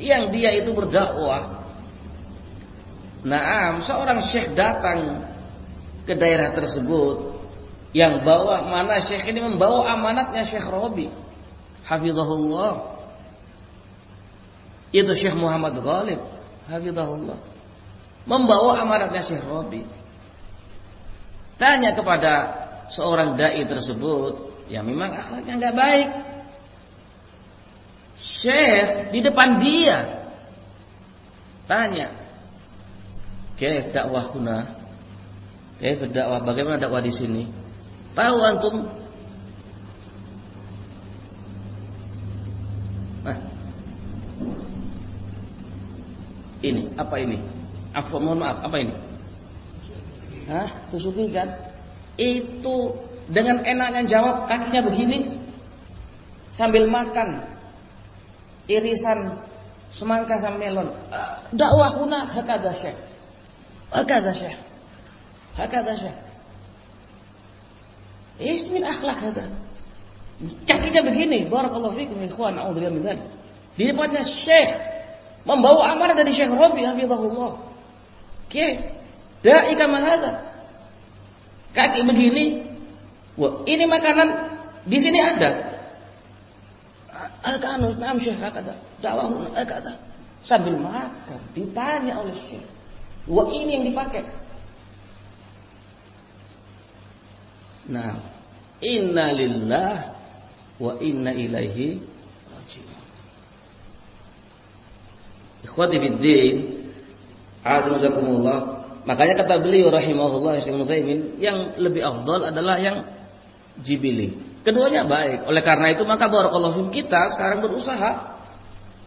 Speaker 1: yang dia itu berdakwah. Naam, seorang syekh datang ke daerah tersebut yang bawa mana syekh ini membawa amanatnya Syekh Robi. Hafizahullah. Itu Syekh Muhammad Ghalib. Hafizahullah membawa amanatnya Syekh Robi. Tanya kepada seorang dai tersebut yang memang akhlaknya nggak baik. Syekh di depan dia tanya, Kaif dakwah huna? Kaif dakwah? Bagaimana dakwah di sini? Tahu antum? Nah. Ini, apa ini? Aku mohon maaf, apa ini? Hah? Tusuki kan? Itu dengan enaknya jawab kakinya begini sambil makan irisan semangka sama melon. Dakwah kuna hakadha syekh. Hakadha syekh. Hakadha syekh. Ismin akhlak hada. Kakinya begini, barakallahu fikum ikhwan, a'udzubillahi min dzalik. Di depannya syekh membawa amanah dari Syekh Robi hafizahullah kif dai kama kaki begini wah ini makanan di sini ada Al-Kanus, naam syekh hakada, dakwah hakada. Sambil makan, ditanya oleh syekh. Wah ini yang dipakai. Nah, inna lillah wa inna ilaihi raji'un. Ikhwati fiddin, azakumullah. Makanya kata beliau rahimahullah yang lebih afdal adalah yang jibili. Keduanya baik. Oleh karena itu maka barakallahu kita sekarang berusaha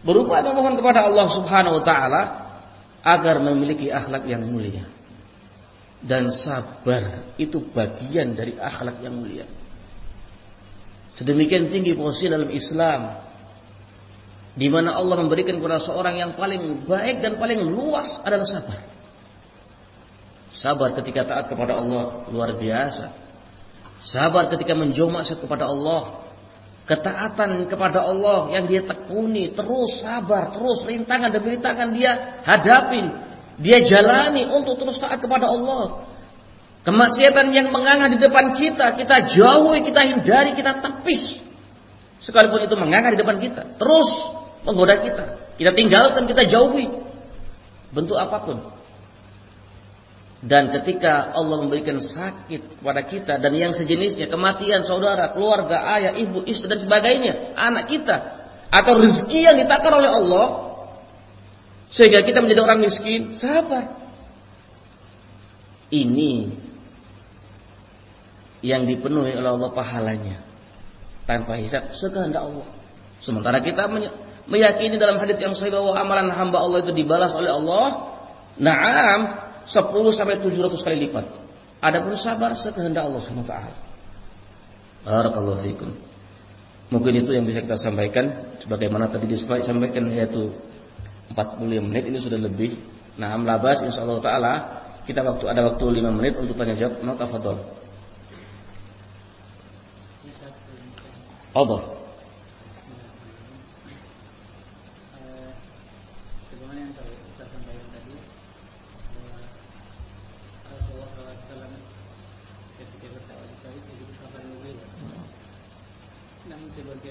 Speaker 1: berupaya memohon kepada Allah Subhanahu wa taala agar memiliki akhlak yang mulia. Dan sabar itu bagian dari akhlak yang mulia. Sedemikian tinggi posisi dalam Islam di mana Allah memberikan kepada seorang yang paling baik dan paling luas adalah sabar. Sabar ketika taat kepada Allah luar biasa. Sabar ketika menjauh maksiat kepada Allah ketaatan kepada Allah yang dia tekuni, terus sabar, terus rintangan demi rintangan dia hadapin, dia jalani untuk terus taat kepada Allah. Kemaksiatan yang menganga di depan kita, kita jauhi, kita hindari, kita tepis. Sekalipun itu menganga di depan kita, terus menggoda kita. Kita tinggalkan, kita jauhi. Bentuk apa pun. Dan ketika Allah memberikan sakit kepada kita dan yang sejenisnya, kematian saudara, keluarga, ayah, ibu, istri dan sebagainya, anak kita atau rezeki yang ditakar oleh Allah sehingga kita menjadi orang miskin, sabar. Ini yang dipenuhi oleh Allah pahalanya tanpa hisab sekehendak Allah. Sementara kita meyakini dalam hadis yang sahih bahwa amalan hamba Allah itu dibalas oleh Allah. Naam, 10 sampai 700 kali lipat. Adapun sabar sekehendak Allah Subhanahu wa taala. Barakallahu fikum. Mungkin itu yang bisa kita sampaikan sebagaimana tadi disampaikan yaitu 45 menit ini sudah lebih. Nah, amlabas insyaallah taala kita waktu ada waktu 5 menit untuk tanya jawab. Maka fadhol. Allah.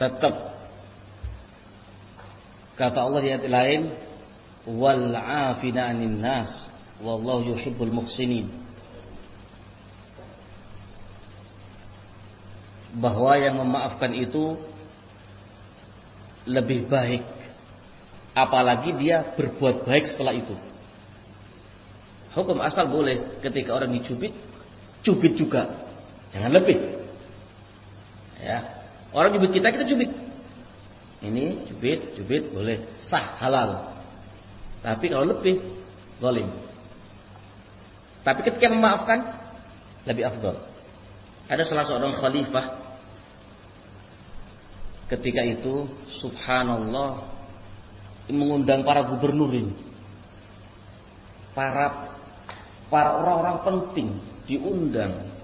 Speaker 1: Tetap kata Allah di ayat lain wal 'afina 'anil nas wallahu yuhibbul muhsinin bahwa yang memaafkan itu lebih baik. Apalagi dia berbuat baik setelah itu. Hukum asal boleh ketika orang dicubit, cubit juga. Jangan lebih. Ya. Orang cubit kita, kita cubit. Ini cubit, cubit boleh sah halal. Tapi kalau lebih, zalim. Tapi ketika memaafkan, lebih afdal. Ada salah seorang khalifah Ketika itu subhanallah mengundang para gubernur ini. Para para orang-orang penting diundang.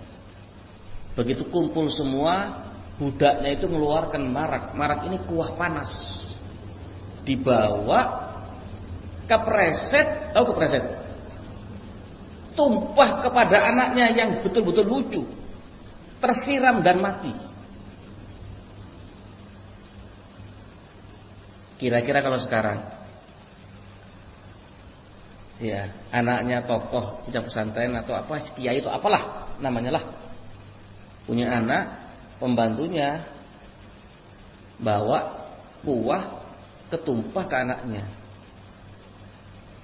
Speaker 1: Begitu kumpul semua, budaknya itu mengeluarkan marak. Marak ini kuah panas. Dibawa kepreset, tahu kepreset? Tumpah kepada anaknya yang betul-betul lucu. Tersiram dan mati. Kira-kira kalau sekarang ya, anaknya tokoh punya pesantren atau apa, kiai itu apalah namanya lah. Punya anak, pembantunya bawa kuah ketumpah ke anaknya.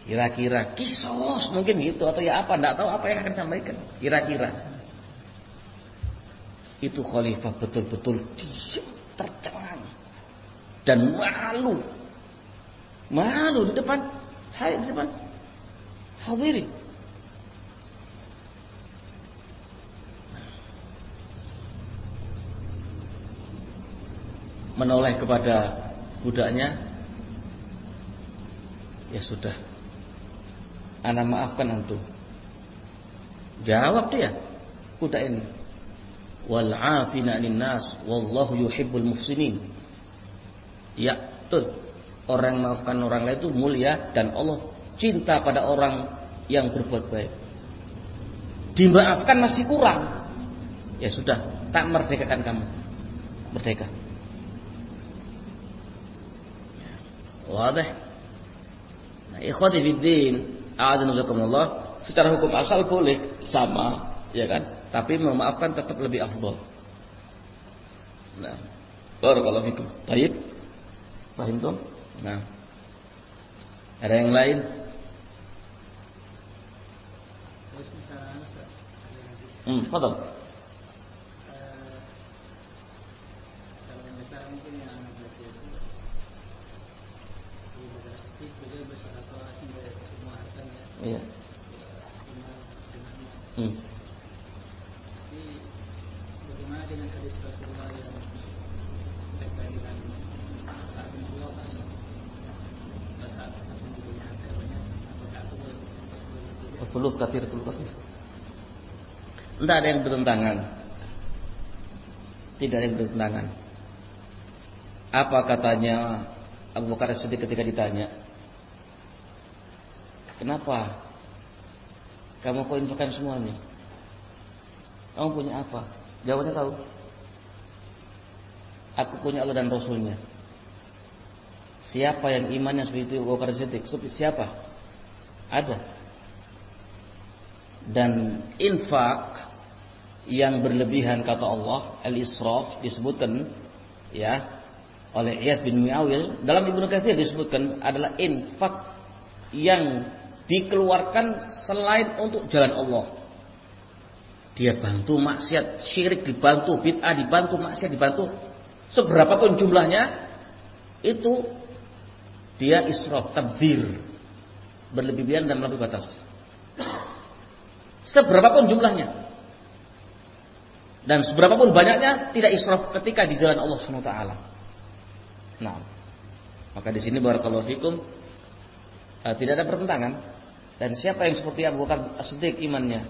Speaker 1: Kira-kira kisos mungkin gitu atau ya apa enggak tahu apa yang akan disampaikan. Kira-kira itu khalifah betul-betul diam tercengang dan malu. Malu di depan hai di depan hadirin. Menoleh kepada budaknya ya sudah. Anak maafkan antum. Jawab dia budak ini. Wal afina nas wallahu yuhibbul muhsinin. Ya betul. Orang maafkan orang lain itu mulia dan Allah cinta pada orang yang berbuat baik. Dimaafkan masih kurang. Ya sudah tak merdekakan kamu. Merdeka Wadah. Nah, ikhwati fiddin, a'adzanuzakumullah, secara hukum asal boleh sama, ya kan? Tapi memaafkan tetap lebih afdal. Nah, barakallahu fikum. Baik. Paham tuh? Nah. Ada yang lain? Hmm, fadal. Iya. Hmm.
Speaker 2: Bagaimana dengan hadis Rasulullah yang terkait dengan Allah
Speaker 1: Sulus kafir, sulus kafir. Tidak ada yang bertentangan. Tidak ada yang bertentangan. Apa katanya Abu Bakar Siddiq ketika ditanya? Kenapa? Kamu kau semuanya? Kamu punya apa? Jawabannya tahu. Aku punya Allah dan Rasulnya. Siapa yang imannya seperti itu? Bakar Siddiq. Siapa? Ada. Dan infak yang berlebihan kata Allah, al-israf disebutkan ya oleh Iyas bin Muawiyah dalam Ibnu Katsir disebutkan adalah infak yang dikeluarkan selain untuk jalan Allah. Dia bantu maksiat, syirik dibantu, bid'ah dibantu, maksiat dibantu. Seberapapun jumlahnya itu dia israf, tabdzir. Berlebihan dan melampaui batas. Seberapapun jumlahnya. Dan seberapapun banyaknya tidak israf ketika di jalan Allah SWT. Nah, maka di sini barakallahu fikum uh, tidak ada pertentangan dan siapa yang seperti Abu Bakar As-Siddiq imannya?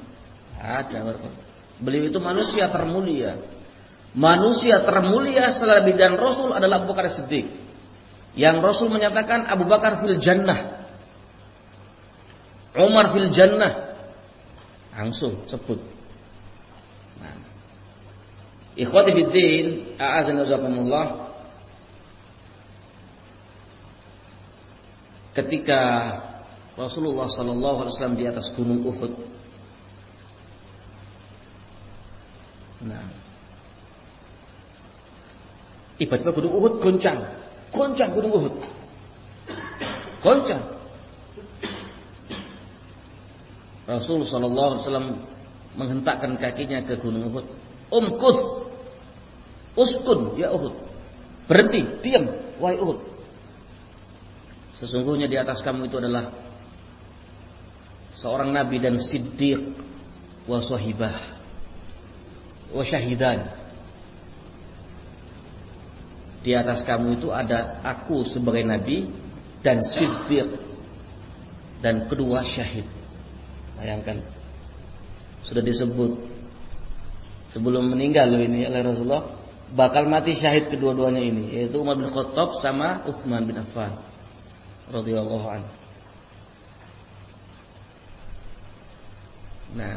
Speaker 1: Ada. Beliau itu manusia termulia. Manusia termulia setelah Nabi dan Rasul adalah Abu Bakar As-Siddiq. Yang Rasul menyatakan Abu Bakar fil jannah. Umar fil jannah. Langsung sebut. Nah. Ikhwati biddin, a'azan Ketika Rasulullah Sallallahu Alaihi Wasallam di atas gunung Uhud. Nah, tiba-tiba gunung Uhud goncang, goncang gunung Uhud, goncang. Rasul Sallallahu Alaihi Wasallam menghentakkan kakinya ke gunung Uhud. Umkud, uskun ya Uhud, berhenti, diam, wahai Uhud. Sesungguhnya di atas kamu itu adalah seorang nabi dan siddiq wa sahibah wa syahidan. Di atas kamu itu ada aku sebagai nabi dan siddiq dan kedua syahid. Bayangkan sudah disebut sebelum meninggal loh ini oleh Rasulullah bakal mati syahid kedua-duanya ini yaitu Umar bin Khattab sama Utsman bin Affan radhiyallahu an. Nah,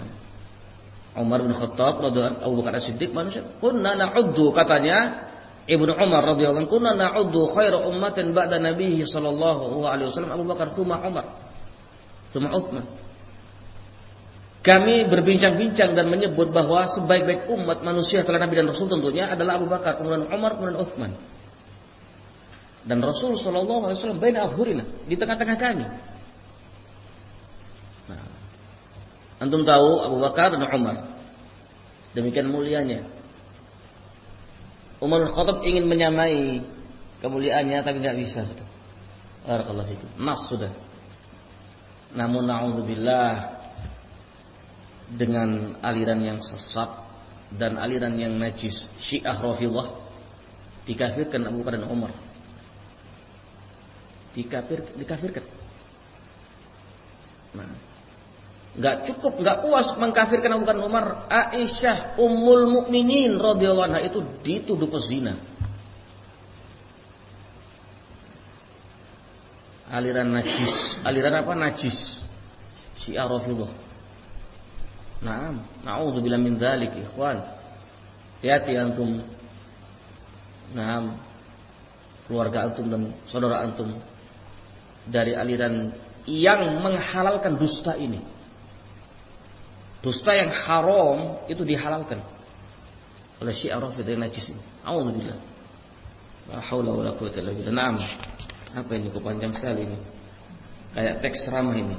Speaker 1: Umar bin Khattab radhiyallahu Abu Bakar As-Siddiq manusia kunna na'uddu katanya Ibnu Umar radhiyallahu anhu kunna na'uddu khairu ummatin ba'da nabiyhi sallallahu alaihi wasallam Abu Bakar tsumma Umar tsumma Utsman kami berbincang-bincang dan menyebut bahwa sebaik-baik umat manusia setelah Nabi dan Rasul tentunya adalah Abu Bakar, kemudian Umar, kemudian Utsman. Dan Rasul Shallallahu Alaihi Wasallam baina adhurina di tengah-tengah kami. Nah, antum tahu Abu Bakar dan Umar. Demikian mulianya. Umar Khattab ingin menyamai kemuliaannya tapi nggak bisa. Barakallahu fikum. Nas sudah. Namun naudzubillah dengan aliran yang sesat dan aliran yang najis Syiah Rafidhah dikafirkan Abu Bakar dan Umar. Dikafir dikafirkan. Nah, nggak cukup, nggak puas mengkafirkan Abu Bakar dan Umar, Aisyah Ummul Mukminin radhiyallahu anha itu dituduh pezina. Aliran najis, aliran apa najis? Syiah Rafidhah Naam, na'udzubillah min dzalik, ikhwan. Hati-hati antum. Naam. Keluarga antum dan saudara antum dari aliran yang menghalalkan dusta ini. Dusta yang haram itu dihalalkan oleh Syiah Rafidhah najis ini. A'udzubillah. La haula wala quwwata illa billah. Naam. Apa ini kepanjang sekali ini. Kayak teks ceramah ini.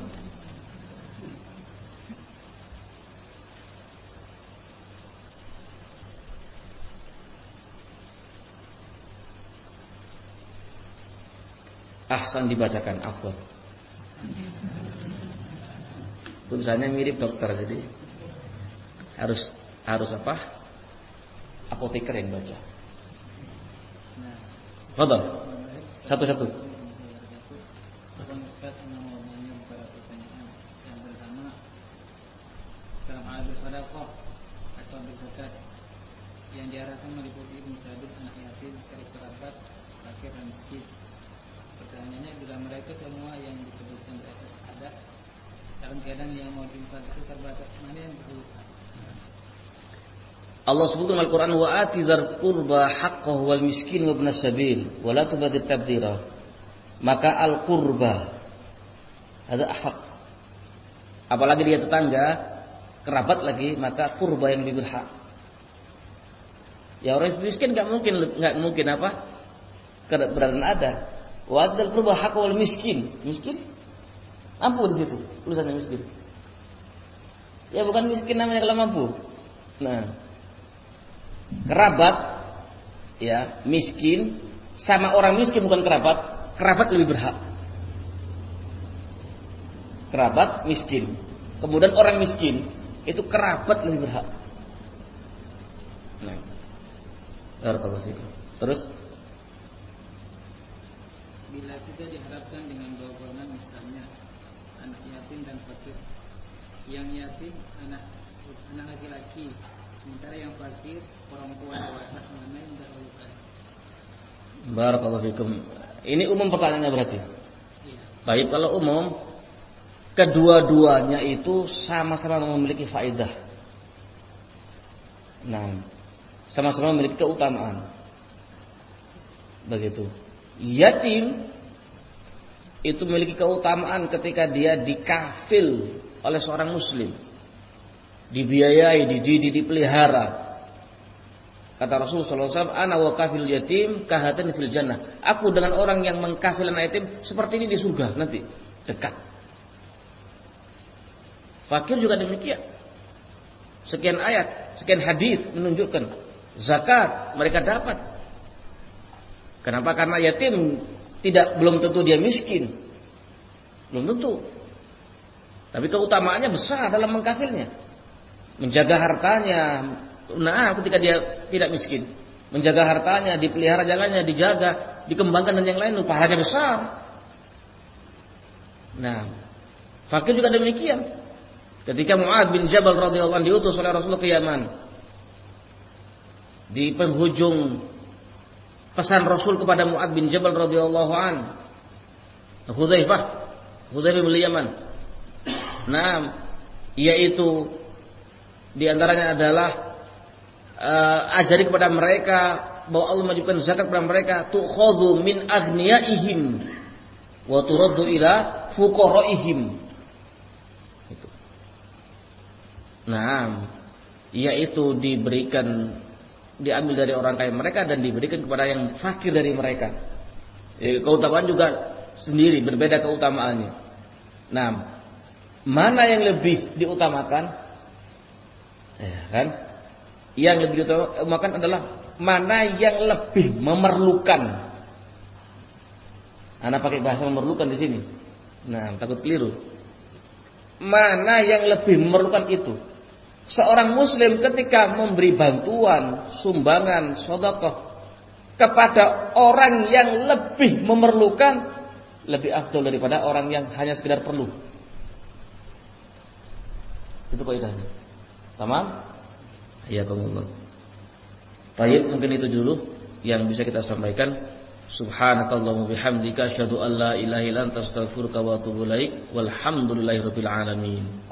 Speaker 1: Ahsan dibacakan afdal. Tulisannya mirip dokter jadi harus harus apa? Apoteker yang baca. Fadal. Satu-satu.
Speaker 2: yang diarahkan meliputi musabid anak yatim, kerabat, fakir dan miskin Pertanyaannya bila mereka semua yang disebutkan di atas ada dalam keadaan yang mau diinfak itu terbatas mana yang perlu
Speaker 1: Allah sebutkan Al-Quran wa ati dzar qurba haqqahu wal miskin wa ibn sabil wa la tabdira. Maka al-qurba ada hak. Apalagi dia tetangga, kerabat lagi, maka kurba yang lebih berhak. Ya orang miskin nggak mungkin nggak mungkin apa? Keberadaan ada. Wadal qurba hak wal miskin. Miskin? Mampu di situ tulisannya miskin. Ya bukan miskin namanya kalau mampu. Nah, kerabat ya miskin sama orang miskin bukan kerabat, kerabat lebih berhak. Kerabat miskin, kemudian orang miskin itu kerabat lebih berhak. Nah, terus
Speaker 2: bila kita diharapkan dengan dua golongan misalnya anak yatim dan fakir. Yang yatim anak anak laki-laki. Sementara yang fakir perempuan dewasa mana yang dahulukan
Speaker 1: Barakallahu fikum. Ini umum pertanyaannya berarti?
Speaker 2: Iya.
Speaker 1: baik kalau umum kedua-duanya itu sama-sama memiliki faedah nah sama-sama memiliki keutamaan. Begitu Yatim itu memiliki keutamaan ketika dia dikafil oleh seorang muslim. Dibiayai, dididik, dipelihara. Kata Rasulullah SAW, Ana wa kafil yatim kahatan fil jannah. Aku dengan orang yang mengkafil anak yatim seperti ini di surga nanti. Dekat. Fakir juga demikian. Sekian ayat, sekian hadis menunjukkan zakat mereka dapat Kenapa? Karena yatim tidak belum tentu dia miskin. Belum tentu. Tapi keutamaannya besar dalam mengkafirnya. Menjaga hartanya. Nah, ketika dia tidak miskin. Menjaga hartanya, dipelihara jalannya, dijaga, dikembangkan dan yang lain, pahalanya besar. Nah, fakir juga demikian. Ketika Mu'ad bin Jabal radhiyallahu anhu diutus oleh Rasulullah ke Yaman. Di penghujung pesan Rasul kepada Muad bin Jabal radhiyallahu an. Hudzaifah, Hudzaifah bin Yaman. Nah, yaitu di antaranya adalah uh, ajari kepada mereka bahwa Allah mewajibkan zakat kepada mereka tu'khadhu min aghniyaihim wa turaddu ila fuqaraihim. Nah, yaitu diberikan diambil dari orang kaya mereka dan diberikan kepada yang fakir dari mereka. Keutamaan juga sendiri berbeda keutamaannya. Nah, mana yang lebih diutamakan? Ya, kan? Yang lebih diutamakan adalah mana yang lebih memerlukan. Anak pakai bahasa memerlukan di sini. Nah, takut keliru. Mana yang lebih memerlukan itu? Seorang muslim ketika memberi bantuan, sumbangan, sodokoh kepada orang yang lebih memerlukan, lebih afdol daripada orang yang hanya sekedar perlu. Itu kaidahnya. Tamam? Ya, Allah. Baik, mungkin itu dulu yang bisa kita sampaikan. Subhanakallahumma bihamdika asyhadu an la ilaha illa anta astaghfiruka wa atubu ilaik. Walhamdulillahirabbil alamin.